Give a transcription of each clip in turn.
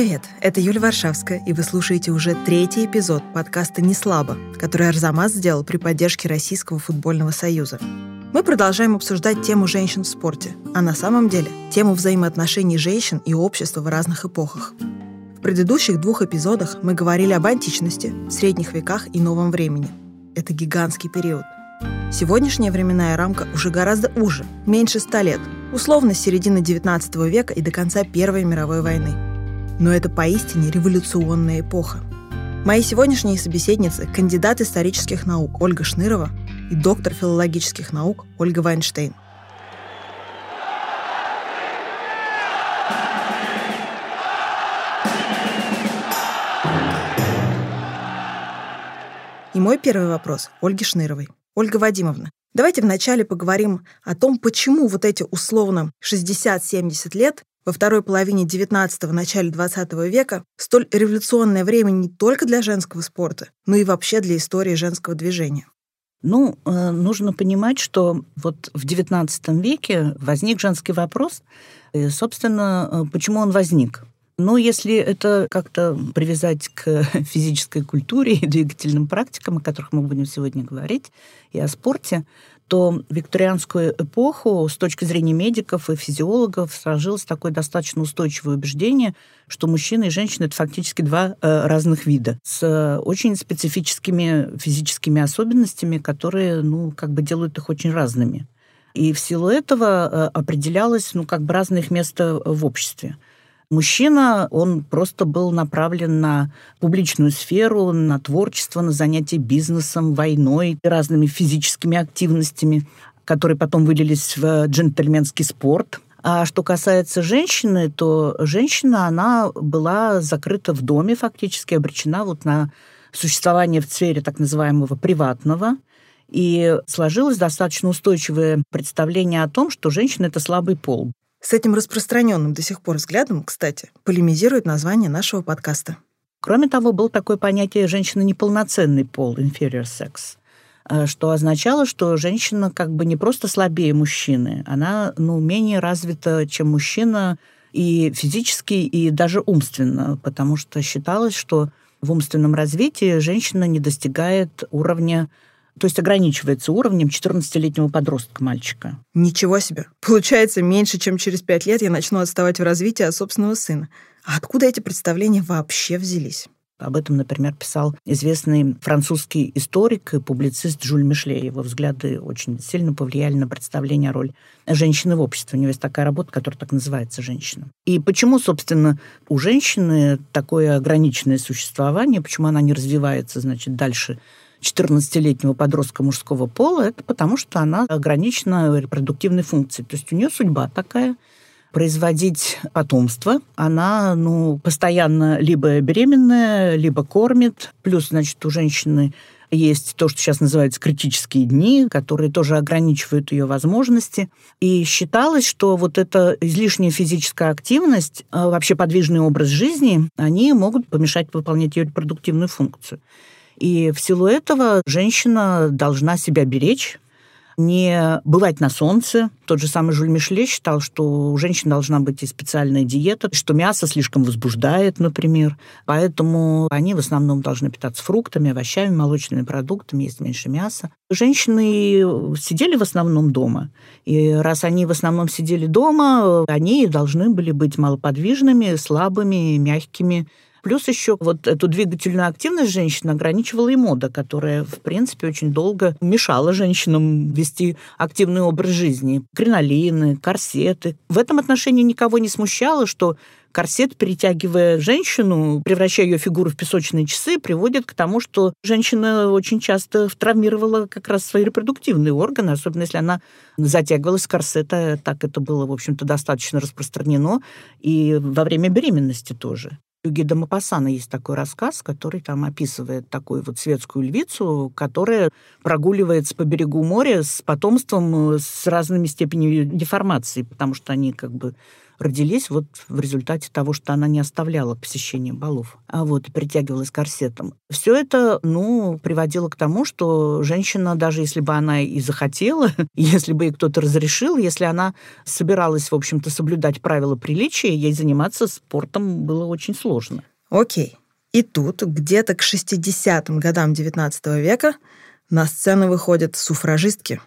привет! Это Юля Варшавская, и вы слушаете уже третий эпизод подкаста «Не слабо», который Арзамас сделал при поддержке Российского футбольного союза. Мы продолжаем обсуждать тему женщин в спорте, а на самом деле тему взаимоотношений женщин и общества в разных эпохах. В предыдущих двух эпизодах мы говорили об античности, средних веках и новом времени. Это гигантский период. Сегодняшняя временная рамка уже гораздо уже, меньше ста лет, условно с середины XIX века и до конца Первой мировой войны. Но это поистине революционная эпоха. Мои сегодняшние собеседницы – кандидат исторических наук Ольга Шнырова и доктор филологических наук Ольга Вайнштейн. И мой первый вопрос Ольге Шныровой. Ольга Вадимовна, давайте вначале поговорим о том, почему вот эти условно 60-70 лет во второй половине 19-го, начале 20 века столь революционное время не только для женского спорта, но и вообще для истории женского движения. Ну, э, нужно понимать, что вот в XIX веке возник женский вопрос. И, собственно, э, почему он возник? Ну, если это как-то привязать к физической культуре и двигательным практикам, о которых мы будем сегодня говорить, и о спорте, то в викторианскую эпоху с точки зрения медиков и физиологов сложилось такое достаточно устойчивое убеждение, что мужчины и женщины это фактически два э, разных вида с э, очень специфическими физическими особенностями, которые, ну, как бы делают их очень разными. И в силу этого э, определялось, ну, как бы разное их место в обществе. Мужчина, он просто был направлен на публичную сферу, на творчество, на занятия бизнесом, войной, разными физическими активностями, которые потом вылились в джентльменский спорт. А что касается женщины, то женщина, она была закрыта в доме, фактически обречена вот на существование в сфере так называемого приватного. И сложилось достаточно устойчивое представление о том, что женщина – это слабый пол. С этим распространенным до сих пор взглядом, кстати, полемизирует название нашего подкаста. Кроме того, был такое понятие «женщина неполноценный пол» – inferior sex э, что означало, что женщина как бы не просто слабее мужчины, она ну, менее развита, чем мужчина и физически, и даже умственно, потому что считалось, что в умственном развитии женщина не достигает уровня то есть ограничивается уровнем 14-летнего подростка мальчика. Ничего себе. Получается, меньше чем через 5 лет я начну отставать в развитии от собственного сына. А откуда эти представления вообще взялись? Об этом, например, писал известный французский историк и публицист Жюль Мишле. Его взгляды очень сильно повлияли на представление о роли женщины в обществе. У него есть такая работа, которая так называется «Женщина». И почему, собственно, у женщины такое ограниченное существование, почему она не развивается, значит, дальше 14-летнего подростка мужского пола, это потому, что она ограничена репродуктивной функцией. То есть у нее судьба такая производить потомство. Она, ну, постоянно либо беременная, либо кормит. Плюс, значит, у женщины есть то, что сейчас называется критические дни, которые тоже ограничивают ее возможности. И считалось, что вот эта излишняя физическая активность, а вообще подвижный образ жизни, они могут помешать выполнять ее репродуктивную функцию. И в силу этого женщина должна себя беречь, не бывать на солнце. Тот же самый Жюль Мишле считал, что у женщин должна быть и специальная диета, что мясо слишком возбуждает, например. Поэтому они в основном должны питаться фруктами, овощами, молочными продуктами, есть меньше мяса. Женщины сидели в основном дома. И раз они в основном сидели дома, они должны были быть малоподвижными, слабыми, мягкими, Плюс еще вот эту двигательную активность женщин ограничивала и мода, которая, в принципе, очень долго мешала женщинам вести активный образ жизни. Кринолины, корсеты. В этом отношении никого не смущало, что корсет, перетягивая женщину, превращая ее фигуру в песочные часы, приводит к тому, что женщина очень часто травмировала как раз свои репродуктивные органы, особенно если она затягивалась корсета. Так это было, в общем-то, достаточно распространено. И во время беременности тоже. У Гида есть такой рассказ, который там описывает такую вот светскую львицу, которая прогуливается по берегу моря с потомством э, с разными степенями деформации, потому что они как бы родились вот в результате того, что она не оставляла посещение балов, а вот притягивалась корсетом. Все это, ну, приводило к тому, что женщина, даже если бы она и захотела, если бы ей кто-то разрешил, если она собиралась, в общем-то, соблюдать правила приличия, ей заниматься спортом было очень сложно. Окей. И тут, где-то к 60-м годам XIX века, на сцену выходят суфражистки.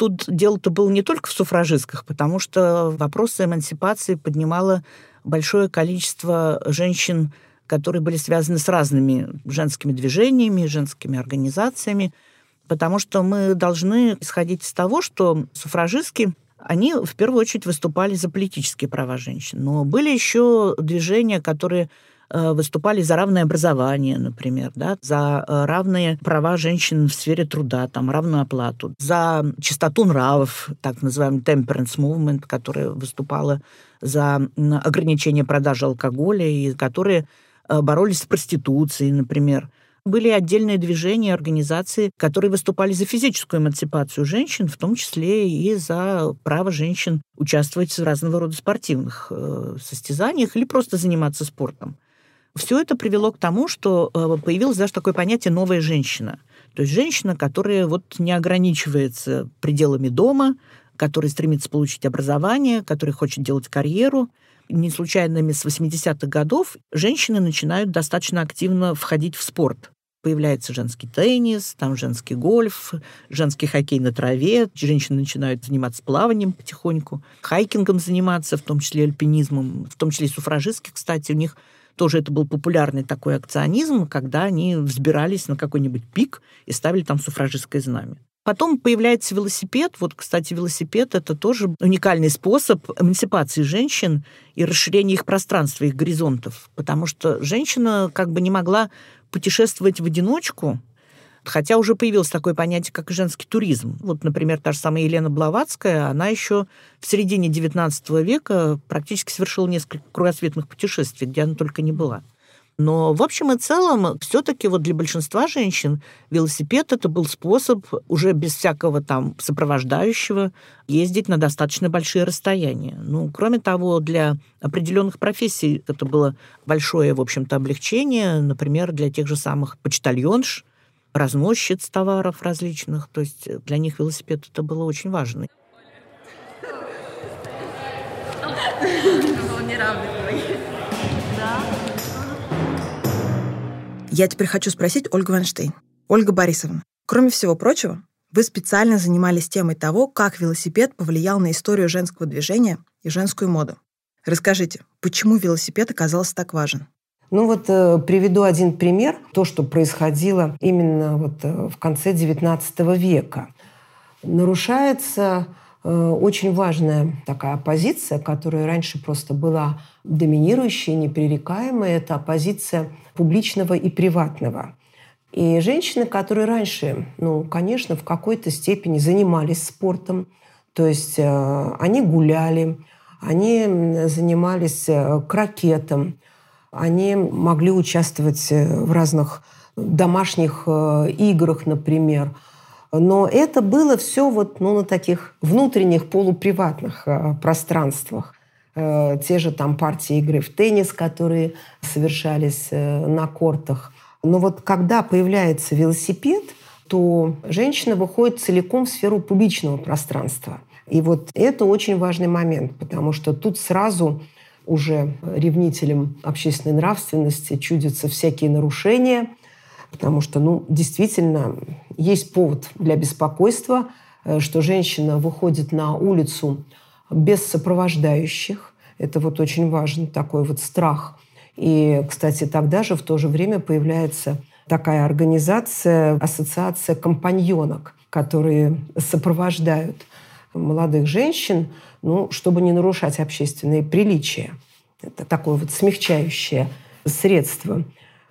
Тут дело-то было не только в суфражистках, потому что вопросы эмансипации поднимало большое количество женщин, которые были связаны с разными женскими движениями, женскими организациями, потому что мы должны исходить из того, что суфражистки они в первую очередь выступали за политические права женщин. Но были еще движения, которые выступали за равное образование, например, да, за э, равные права женщин в сфере труда, там, равную оплату, за чистоту нравов, так называемый temperance movement, которая выступала за ограничение продажи алкоголя и которые э, боролись с проституцией, например. Были отдельные движения, организации, которые выступали за физическую эмансипацию женщин, в том числе и за право женщин участвовать в разного рода спортивных состязаниях или просто заниматься спортом. Все это привело к тому, что э, появилось даже такое понятие «новая женщина». То есть женщина, которая вот не ограничивается пределами дома, которая стремится получить образование, которая хочет делать карьеру. Не случайными с 80-х годов женщины начинают достаточно активно входить в спорт. Появляется женский теннис, там женский гольф, женский хоккей на траве. Женщины начинают заниматься плаванием потихоньку, хайкингом заниматься, в том числе альпинизмом, в том числе и суфражистки, кстати. У них тоже это был популярный такой акционизм, когда они взбирались на какой-нибудь пик и ставили там суфражистское знамя. Потом появляется велосипед. Вот, кстати, велосипед – это тоже уникальный способ эмансипации женщин и расширения их пространства, их горизонтов. Потому что женщина как бы не могла путешествовать в одиночку, Хотя уже появилось такое понятие, как женский туризм. Вот, например, та же самая Елена Блаватская, она еще в середине XIX века практически совершила несколько кругосветных путешествий, где она только не была. Но в общем и целом, все-таки вот для большинства женщин велосипед это был способ уже без всякого там сопровождающего ездить на достаточно большие расстояния. Ну, кроме того, для определенных профессий это было большое, в общем-то, облегчение, например, для тех же самых почтальонш, разносчиц товаров различных. То есть для них велосипед это было очень важно. Я теперь хочу спросить Ольгу Вайнштейн. Ольга Борисовна, кроме всего прочего, вы специально занимались темой того, как велосипед повлиял на историю женского движения и женскую моду. Расскажите, почему велосипед оказался так важен? Ну вот э, приведу один пример. То, что происходило именно вот э, в конце XIX века. Нарушается э, очень важная такая оппозиция, которая раньше просто была доминирующей, непререкаемой. Это оппозиция публичного и приватного. И женщины, которые раньше, ну, конечно, в какой-то степени занимались спортом, то есть э, они гуляли, они занимались э, крокетом, они могли участвовать э, в разных домашних э, играх, например. Но это было все вот, ну, на таких внутренних полуприватных э, пространствах. Те же там партии игры в теннис, которые совершались на кортах. Но вот когда появляется велосипед, то женщина выходит целиком в сферу публичного пространства. И вот это очень важный момент, потому что тут сразу уже ревнителям общественной нравственности чудятся всякие нарушения, потому что, ну, действительно, есть повод для беспокойства, э, что женщина выходит на улицу без сопровождающих. Это вот очень важный такой вот страх. И, кстати, тогда же в то же время появляется такая организация, ассоциация компаньонок, которые сопровождают молодых женщин ну, чтобы не нарушать общественные приличия. Это такое вот смягчающее средство.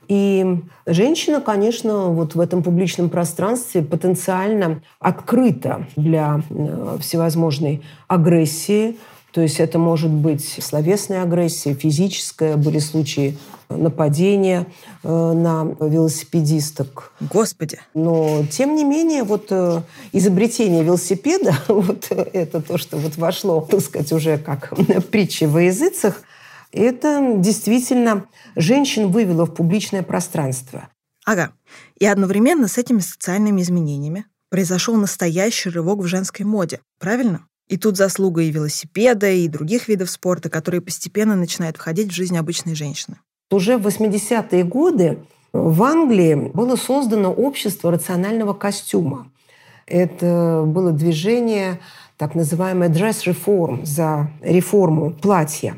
И женщина, конечно, вот в этом публичном пространстве потенциально открыта для э, всевозможной агрессии, То есть это может быть словесная агрессия, физическая, были случаи нападения э, на велосипедисток. Господи! Но, тем не менее, вот э, изобретение велосипеда, вот это то, что вот вошло, так сказать, уже как притча во языцах, это действительно женщин вывело в публичное пространство. Ага. И одновременно с этими социальными изменениями произошел настоящий рывок в женской моде, правильно? И тут заслуга и велосипеда, и других видов спорта, которые постепенно начинают входить в жизнь обычной женщины. Уже в 80-е годы в Англии было создано общество рационального костюма. Это было движение, так называемое dress reform, за реформу платья.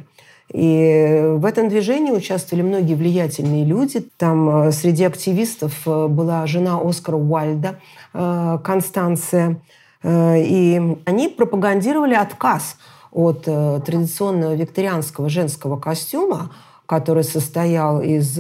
И в этом движении участвовали многие влиятельные люди. Там э, среди активистов э, была жена Оскара Уальда, э, Констанция. И они пропагандировали отказ от традиционного викторианского женского костюма, который состоял из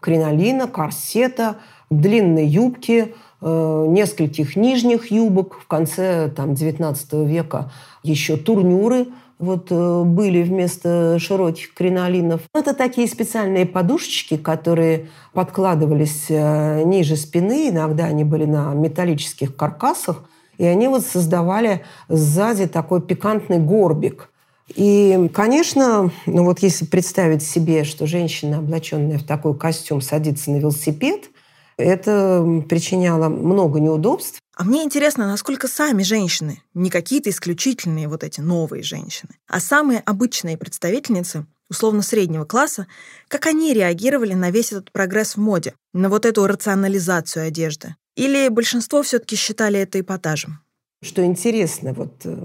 кринолина, корсета, длинной юбки, нескольких нижних юбок. В конце там, XIX века еще турнюры – вот э, были вместо широких кринолинов. Это такие специальные подушечки, которые подкладывались э, ниже спины. Иногда они были на металлических каркасах. И они вот создавали сзади такой пикантный горбик. И, конечно, ну вот если представить себе, что женщина, облаченная в такой костюм, садится на велосипед, это причиняло много неудобств. А мне интересно, насколько сами женщины, не какие-то исключительные вот эти новые женщины, а самые обычные представительницы условно среднего класса, как они реагировали на весь этот прогресс в моде, на вот эту рационализацию одежды. Или большинство все-таки считали это эпатажем? Что интересно, вот э,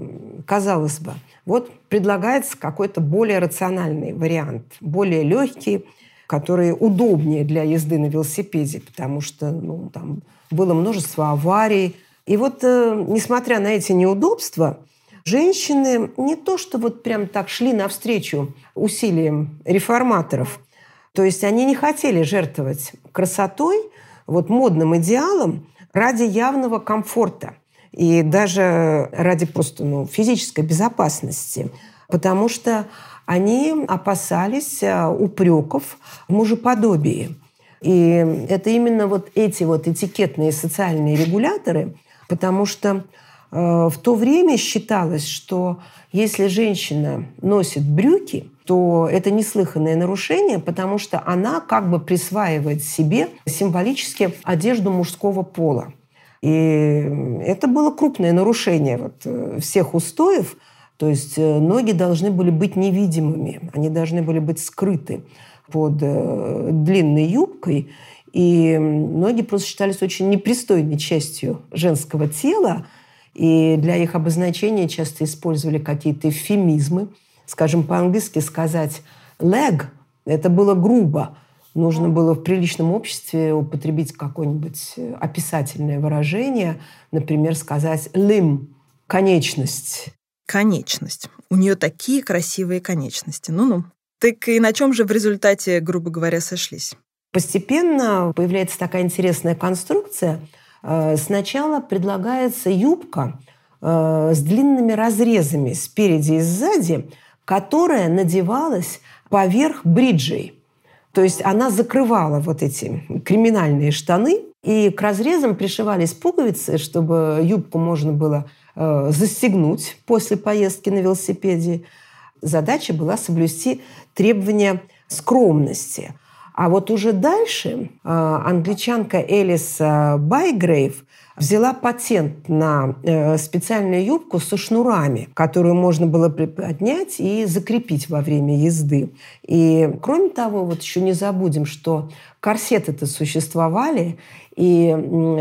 казалось бы, вот предлагается какой-то более рациональный вариант, более легкий, который удобнее для езды на велосипеде, потому что ну, там было множество аварий, и вот, э, несмотря на эти неудобства, женщины не то, что вот прям так шли навстречу усилиям реформаторов, то есть они не хотели жертвовать красотой, вот модным идеалом ради явного комфорта и даже ради просто ну, физической безопасности, потому что они опасались э, упреков в мужеподобии. И это именно вот эти вот этикетные социальные регуляторы, потому что э, в то время считалось, что если женщина носит брюки, то это неслыханное нарушение, потому что она как бы присваивает себе символически одежду мужского пола. И это было крупное нарушение вот э, всех устоев. То есть э, ноги должны были быть невидимыми, они должны были быть скрыты под длинной юбкой. И ноги просто считались очень непристойной частью женского тела. И для их обозначения часто использовали какие-то эвфемизмы. Скажем, по-английски сказать «leg» – это было грубо. Нужно было в приличном обществе употребить какое-нибудь э, описательное выражение. Например, сказать «limb» – конечность. Конечность. У нее такие красивые конечности. Ну-ну. Так и на чем же в результате, грубо говоря, сошлись? Постепенно появляется такая интересная конструкция. Э, сначала предлагается юбка э, с длинными разрезами спереди и сзади, которая надевалась поверх бриджей. То есть она закрывала вот эти криминальные штаны, и к разрезам пришивались пуговицы, чтобы юбку можно было э, застегнуть после поездки на велосипеде. Задача была соблюсти требования скромности – а вот уже дальше а, англичанка Элис Байгрейв взяла патент на э, специальную юбку со шнурами, которую можно было приподнять и закрепить во время езды. И кроме того, вот еще не забудем, что корсеты-то существовали, и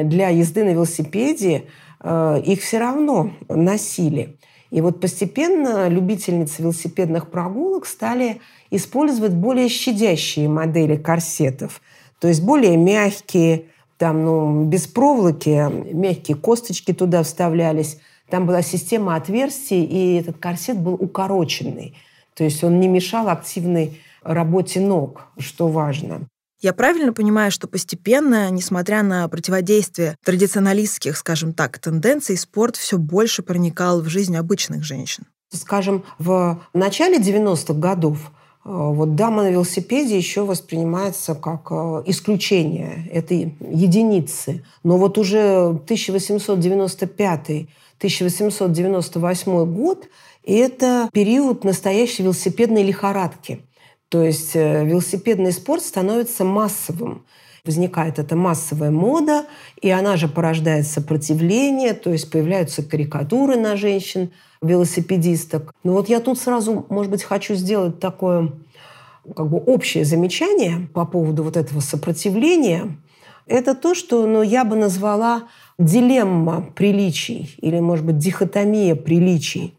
для езды на велосипеде э, их все равно носили. И вот постепенно любительницы велосипедных прогулок стали использовать более щадящие модели корсетов, то есть более мягкие, там, ну, без проволоки, мягкие косточки туда вставлялись. Там была система отверстий, и этот корсет был укороченный. То есть он не мешал активной работе ног, что важно. Я правильно понимаю, что постепенно, несмотря на противодействие традиционалистских, скажем так, тенденций, спорт все больше проникал в жизнь обычных женщин? Скажем, в начале 90-х годов э, вот дама на велосипеде еще воспринимается как э, исключение этой единицы. Но вот уже 1895-1898 год – это период настоящей велосипедной лихорадки. То есть э, велосипедный спорт становится массовым возникает эта массовая мода, и она же порождает сопротивление, то есть появляются карикатуры на женщин, велосипедисток. Но вот я тут сразу, может быть, хочу сделать такое как бы общее замечание по поводу вот этого сопротивления. Это то, что ну, я бы назвала дилемма приличий или, может быть, дихотомия приличий.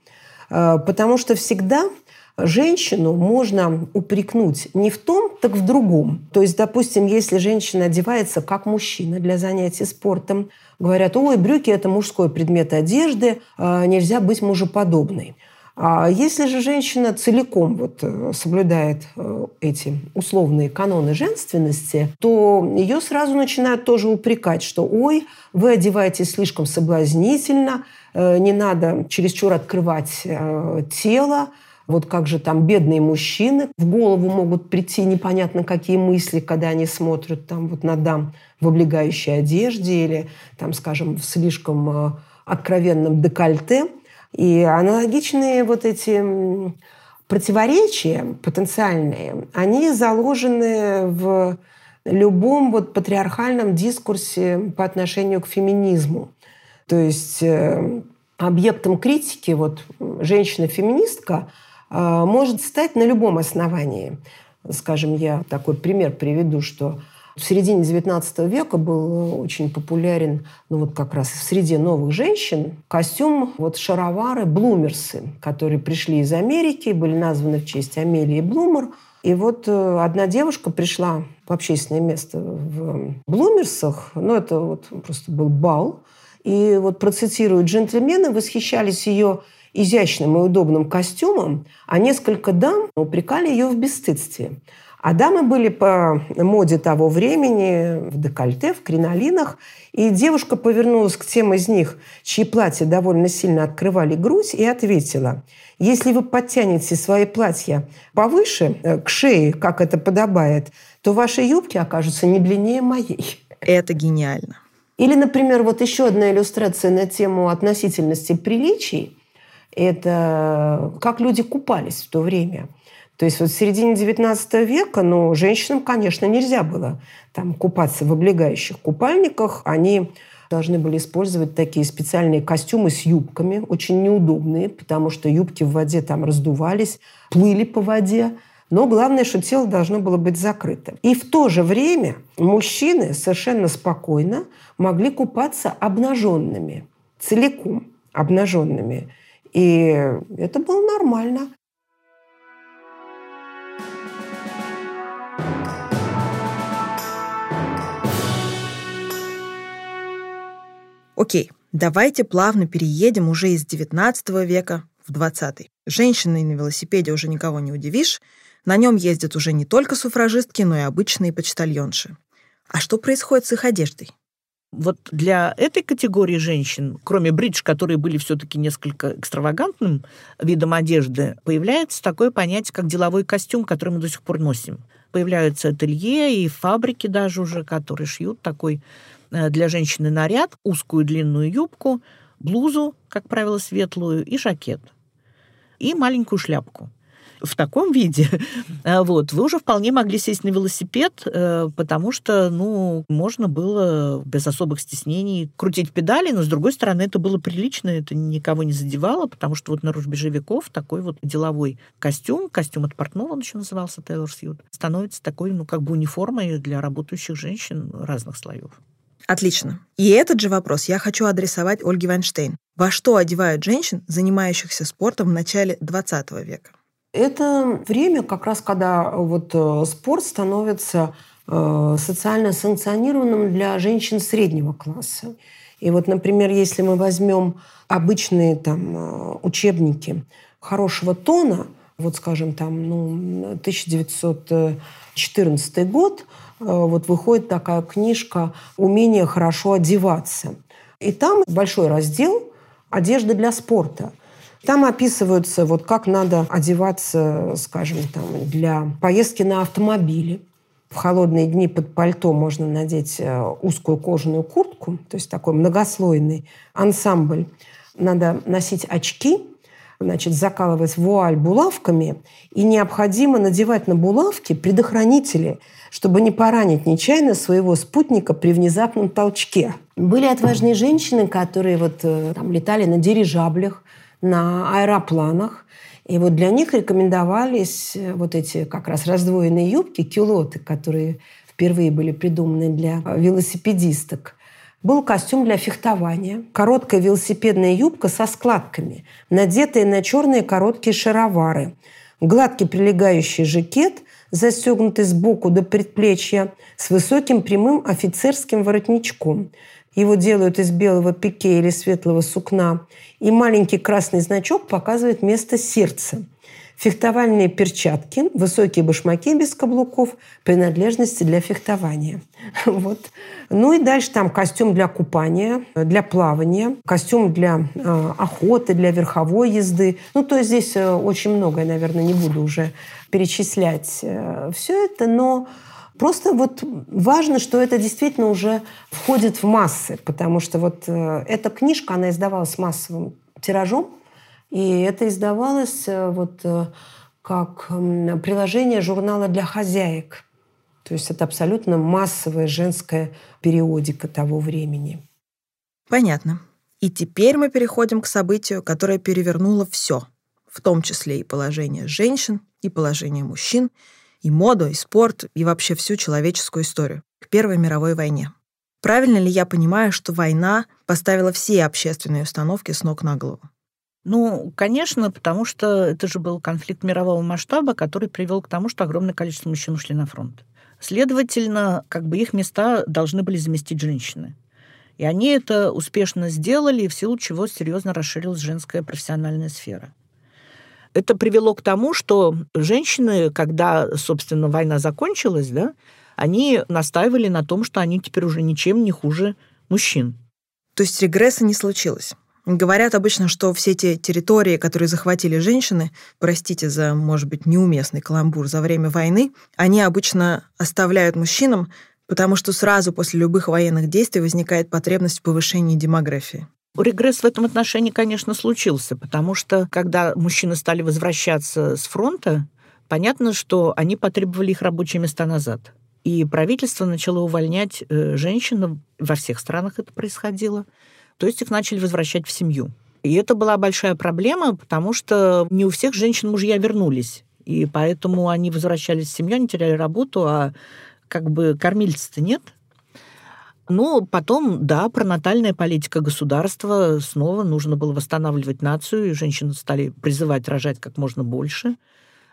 Э, потому что всегда женщину можно упрекнуть не в том, так в другом. То есть, допустим, если женщина одевается как мужчина для занятий спортом, говорят, ой, брюки – это мужской предмет одежды, а, нельзя быть мужеподобной. А если же женщина целиком вот э, соблюдает э, эти условные каноны женственности, то ее сразу начинают тоже упрекать, что «Ой, вы одеваетесь слишком соблазнительно, э, не надо чересчур открывать тело, вот как же там бедные мужчины, в голову могут прийти непонятно какие мысли, когда они смотрят там вот на дам в облегающей одежде или там, скажем, в слишком э, откровенном декольте. И аналогичные вот эти противоречия потенциальные, они заложены в любом вот патриархальном дискурсе по отношению к феминизму. То есть э, объектом критики вот женщина-феминистка – может стать на любом основании. Скажем, я такой пример приведу, что в середине XIX века был очень популярен, ну вот как раз в среде новых женщин, костюм, вот шаровары, блумерсы, которые пришли из Америки, были названы в честь Амелии Блумер. И вот э, одна девушка пришла в общественное место в блумерсах, ну это вот просто был бал, и вот процитирую, джентльмены восхищались ее изящным и удобным костюмом, а несколько дам упрекали ее в бесстыдстве. А дамы были по моде того времени в декольте, в кринолинах, и девушка повернулась к тем из них, чьи платья довольно сильно открывали грудь, и ответила, если вы подтянете свои платья повыше, э, к шее, как это подобает, то ваши юбки окажутся не длиннее моей. Это гениально. Или, например, вот еще одна иллюстрация на тему относительности приличий – это как люди купались в то время. То есть вот в середине XIX века, ну, женщинам, конечно, нельзя было там купаться в облегающих купальниках. Они должны были использовать такие специальные костюмы с юбками, очень неудобные, потому что юбки в воде там раздувались, плыли по воде. Но главное, что тело должно было быть закрыто. И в то же время мужчины совершенно спокойно могли купаться обнаженными, целиком обнаженными. И это было нормально. Окей, давайте плавно переедем уже из XIX века в 20 Женщиной на велосипеде уже никого не удивишь. На нем ездят уже не только суфражистки, но и обычные почтальонши. А что происходит с их одеждой? Вот для этой категории женщин, кроме бридж, которые были все-таки несколько экстравагантным видом одежды, появляется такое понятие, как деловой костюм, который мы до сих пор носим. Появляются ателье и фабрики даже уже, которые шьют такой э, для женщины наряд, узкую длинную юбку, блузу, как правило, светлую, и жакет. И маленькую шляпку в таком виде, э, вот, вы уже вполне могли сесть на велосипед, э, потому что, ну, можно было без особых стеснений крутить педали, но, с другой стороны, это было прилично, это никого не задевало, потому что вот на рубеже веков такой вот деловой костюм, костюм от портного, он еще назывался Тейлор Сьют, становится такой, ну, как бы униформой для работающих женщин разных слоев. Отлично. И этот же вопрос я хочу адресовать Ольге Вайнштейн. Во что одевают женщин, занимающихся спортом в начале 20 века? Это время, как раз когда вот э, спорт становится э, социально санкционированным для женщин среднего класса. И вот, например, если мы возьмем обычные там э, учебники хорошего тона, вот, скажем, там, ну, 1914 год, вот выходит такая книжка «Умение хорошо одеваться». И там большой раздел «Одежда для спорта». Там описываются, вот как надо одеваться, скажем, там, для поездки на автомобиле. В холодные дни под пальто можно надеть э, узкую кожаную куртку, то есть такой многослойный ансамбль. Надо носить очки, значит, закалывать вуаль булавками, и необходимо надевать на булавки предохранители, чтобы не поранить нечаянно своего спутника при внезапном толчке. Были отважные женщины, которые вот, э, там, летали на дирижаблях, на аэропланах, и вот для них рекомендовались э, вот эти как раз раздвоенные юбки, кюлоты, которые впервые были придуманы для велосипедисток. Был костюм для фехтования, короткая велосипедная юбка со складками, надетые на черные короткие шаровары, гладкий прилегающий жакет, застегнутый сбоку до предплечья, с высоким прямым офицерским воротничком. Его делают из белого пике или светлого сукна, и маленький красный значок показывает место сердца – Фехтовальные перчатки, высокие башмаки без каблуков, принадлежности для фехтования. Вот. Ну и дальше там костюм для купания, для плавания, костюм для э, охоты, для верховой езды. Ну, то есть здесь э, очень много, я, наверное, не буду уже перечислять э, все это, но Просто вот важно, что это действительно уже входит в массы, потому что вот э, эта книжка, она издавалась массовым тиражом, и это издавалось э, вот э, как приложение журнала для хозяек. То есть это абсолютно массовая женская периодика того времени. Понятно. И теперь мы переходим к событию, которое перевернуло все, в том числе и положение женщин, и положение мужчин, и моду, и спорт, и вообще всю человеческую историю, к Первой мировой войне. Правильно ли я понимаю, что война поставила все общественные установки с ног на голову? Ну, конечно, потому что это же был конфликт мирового масштаба, который привел к тому, что огромное количество мужчин ушли на фронт. Следовательно, как бы их места должны были заместить женщины. И они это успешно сделали, в силу чего серьезно расширилась женская профессиональная сфера. Это привело к тому, что женщины, когда, собственно, война закончилась, да, они настаивали на том, что они теперь уже ничем не хуже мужчин. То есть регресса не случилось? Говорят обычно, что все те территории, которые захватили женщины, простите за, может быть, неуместный каламбур за время войны, они обычно оставляют мужчинам, потому что сразу после любых военных действий возникает потребность в повышении демографии. Регресс в этом отношении, конечно, случился, потому что когда мужчины стали возвращаться с фронта, понятно, что они потребовали их рабочие места назад. И правительство начало увольнять э, женщин, во всех странах это происходило, то есть их начали возвращать в семью. И это была большая проблема, потому что не у всех женщин мужья вернулись. И поэтому они возвращались в семью, они теряли работу, а как бы кормильца-то нет. Ну, потом, да, пронатальная политика государства, снова нужно было восстанавливать нацию, и женщины стали призывать рожать как можно больше.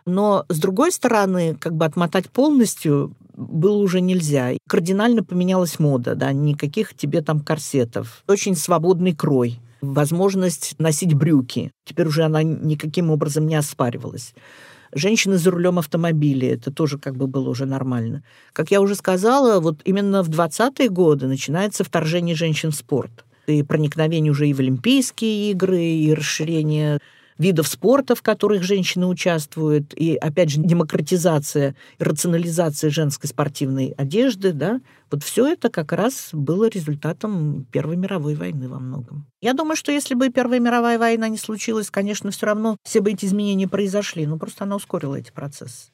Но, с другой стороны, как бы отмотать полностью было уже нельзя. Кардинально поменялась мода, да, никаких тебе там корсетов. Очень свободный крой возможность носить брюки. Теперь уже она никаким образом не оспаривалась. Женщины за рулем автомобиля, это тоже как бы было уже нормально. Как я уже сказала, вот именно в 20-е годы начинается вторжение женщин в спорт. И проникновение уже и в Олимпийские игры, и расширение видов спорта, в которых женщины участвуют, и, опять же, демократизация, рационализация женской спортивной одежды, да, вот все это как раз было результатом Первой мировой войны во многом. Я думаю, что если бы Первая мировая война не случилась, конечно, все равно все бы эти изменения произошли, но просто она ускорила эти процессы.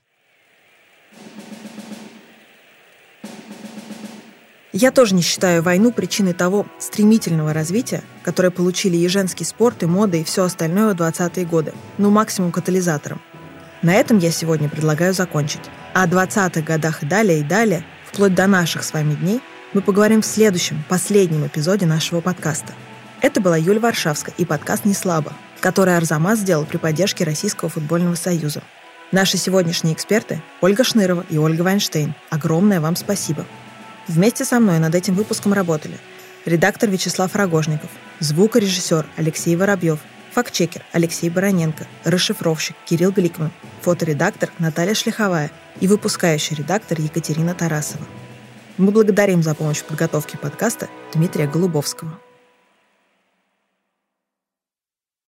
Я тоже не считаю войну причиной того стремительного развития, которое получили и женский спорт, и мода, и все остальное в 20-е годы. Ну, максимум катализатором. На этом я сегодня предлагаю закончить. А о 20-х годах и далее, и далее, вплоть до наших с вами дней, мы поговорим в следующем, последнем эпизоде нашего подкаста. Это была Юлия Варшавская и подкаст «Не слабо», который Арзамас сделал при поддержке Российского футбольного союза. Наши сегодняшние эксперты – Ольга Шнырова и Ольга Вайнштейн. Огромное вам спасибо. Вместе со мной над этим выпуском работали редактор Вячеслав Рогожников, звукорежиссер Алексей Воробьев, фактчекер Алексей Бароненко, расшифровщик Кирилл Гликман, фоторедактор Наталья Шлиховая и выпускающий редактор Екатерина Тарасова. Мы благодарим за помощь в подготовке подкаста Дмитрия Голубовского.